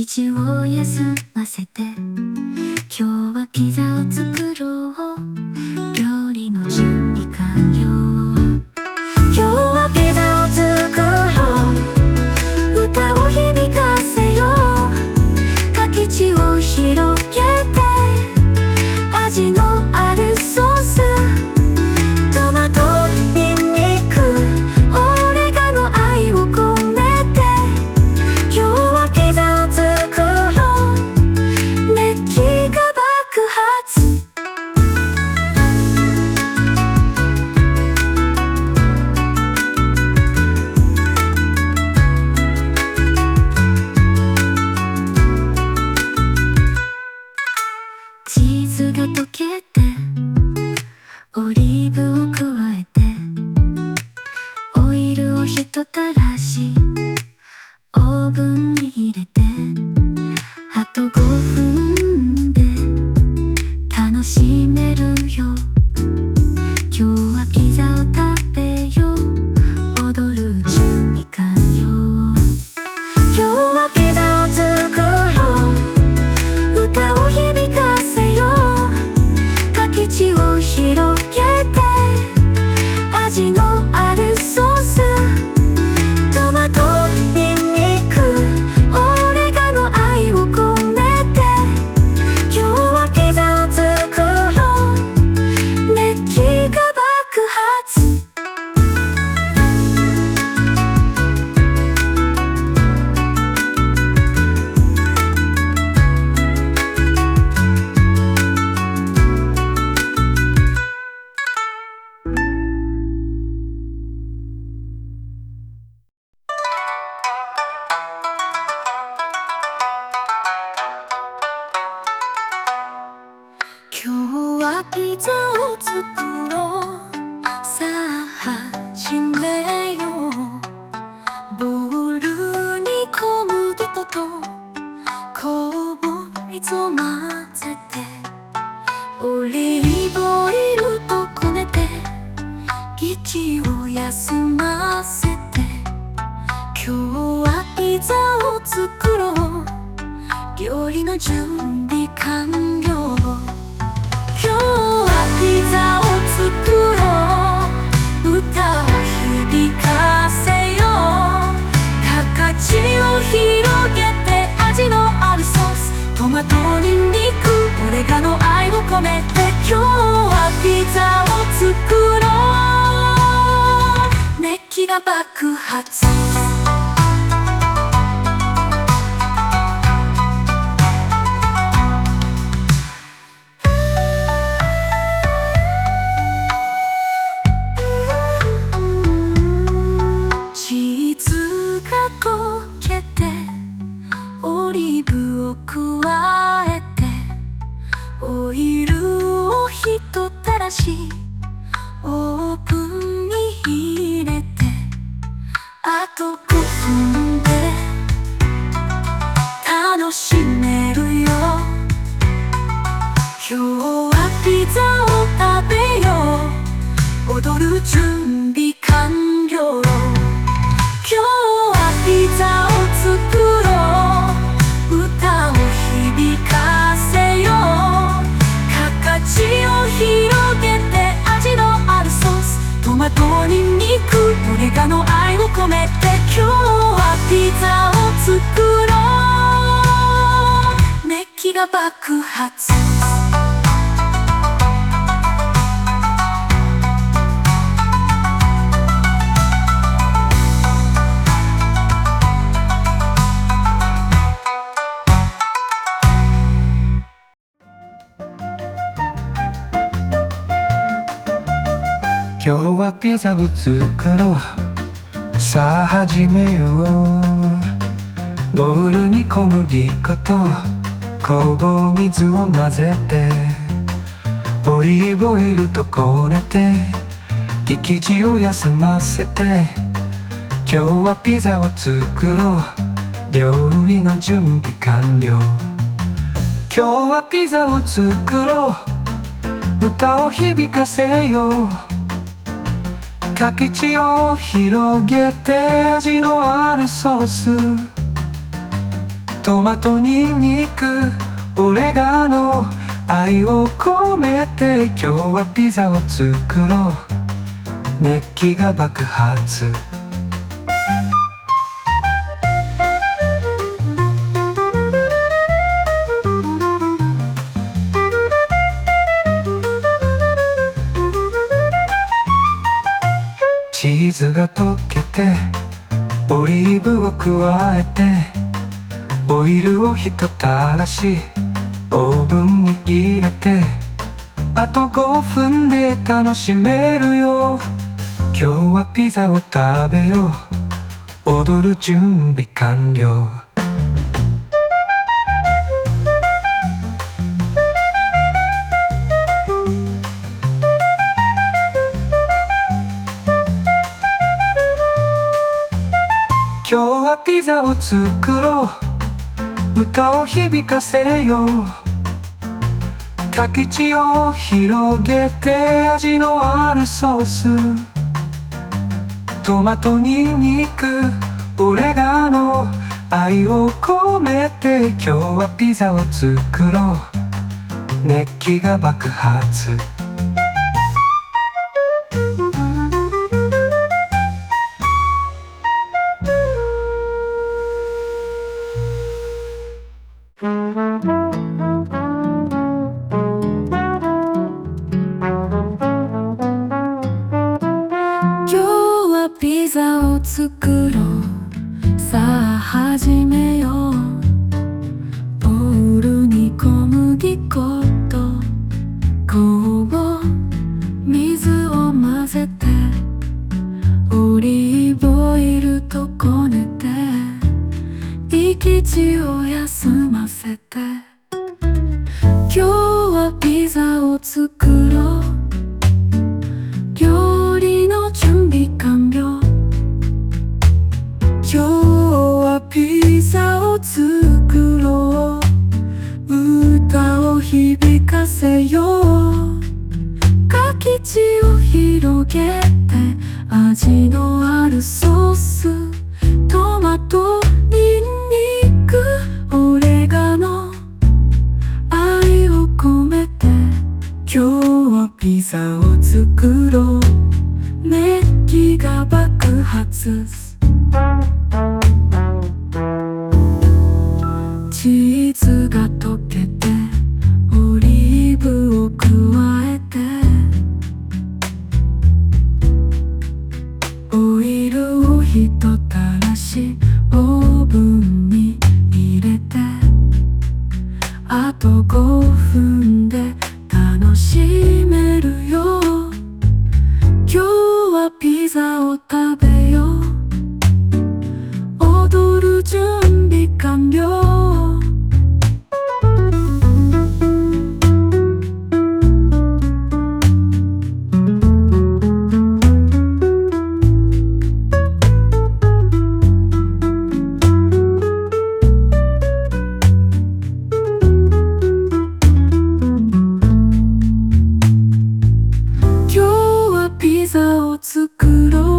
力地を休ませて。今日はピザを作ろう。を加えてオイルをひとたらしオーブンを作ろう。料理の準備完了。今日はピザを作ろう。歌を響かせよう。形を広げて味のあるソース。トマトニンニクオレガノ愛を込めて。今日はピザを作ろう。熱気が爆発。オークオレガノ愛を込めて今日はピザを作ろう熱気が爆発今日はピザを作ろうさあ始めようボウルに小麦粉と酵母水を混ぜてオリーブオイルとこねて生地を休ませて今日はピザを作ろう料理の準備完了今日はピザを作ろう歌を響かせよう竹地を広げて味のあるソーストマトニンニクオレガノ愛を込めて今日はピザを作ろう。熱気が爆発。水が溶けてオリーブを加えてオイルをひとたらしオーブンに入れてあと5分で楽しめるよ。今日はピザを食べよう。踊る準備完了。ピザを作ろう。歌を響かせよう。竹地を広げて味のあるソース。トマトにんにくオレガノ愛を込めて今日はピザを作ろう。熱気が爆発。を作ろう料理の準備完了。今日はピザを作ろう。歌を響かせよう。柿地を広げて。味のあるソース。トマトあと5分で楽しめるよ。今日はピザを食べよう。踊る準備完了。を作ろう。